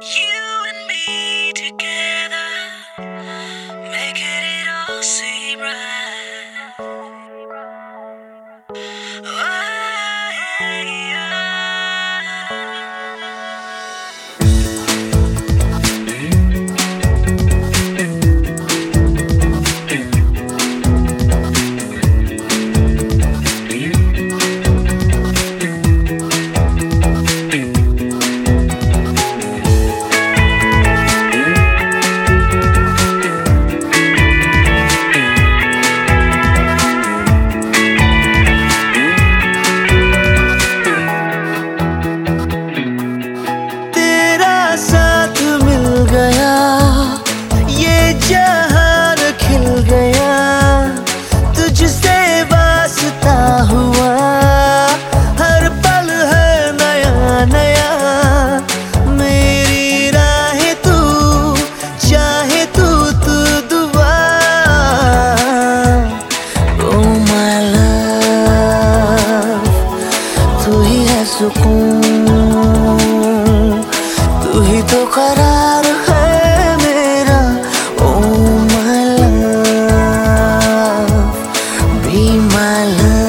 You तो करार है मेरा ओ माय बी माय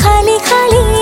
खाली खाली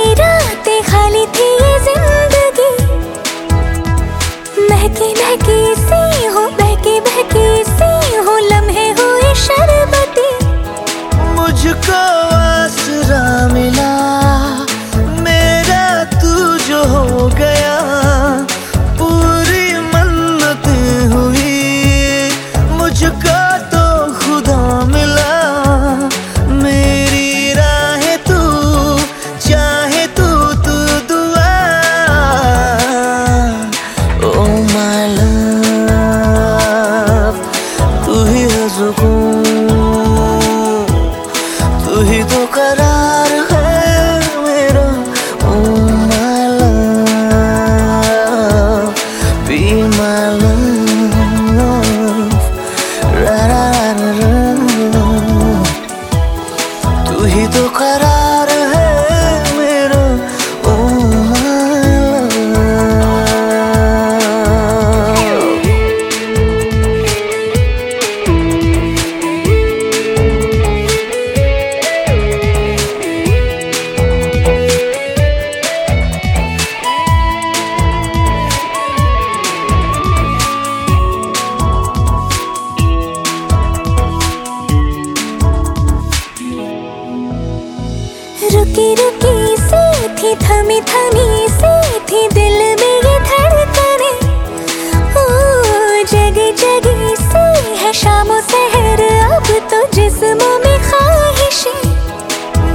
y tu cara थमी थमी सी थी दिल में ये धड़कने। ओ, जग जग सी है शामो सहर, अब तो जिस्मों में ख्वाहिशें।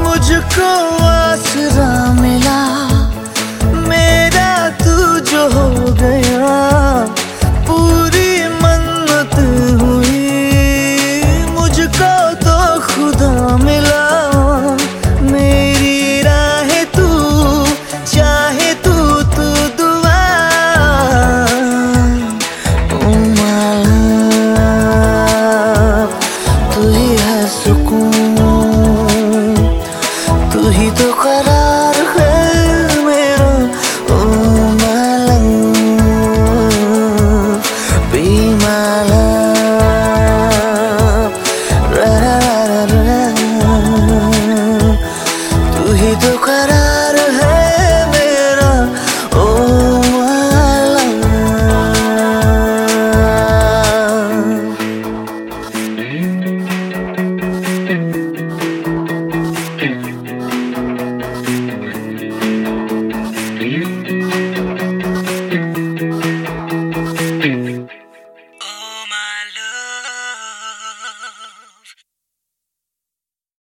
मुझको सुकून तू ही तो करार है मेरा, ओ मालम। माला रा। तू ही तो करार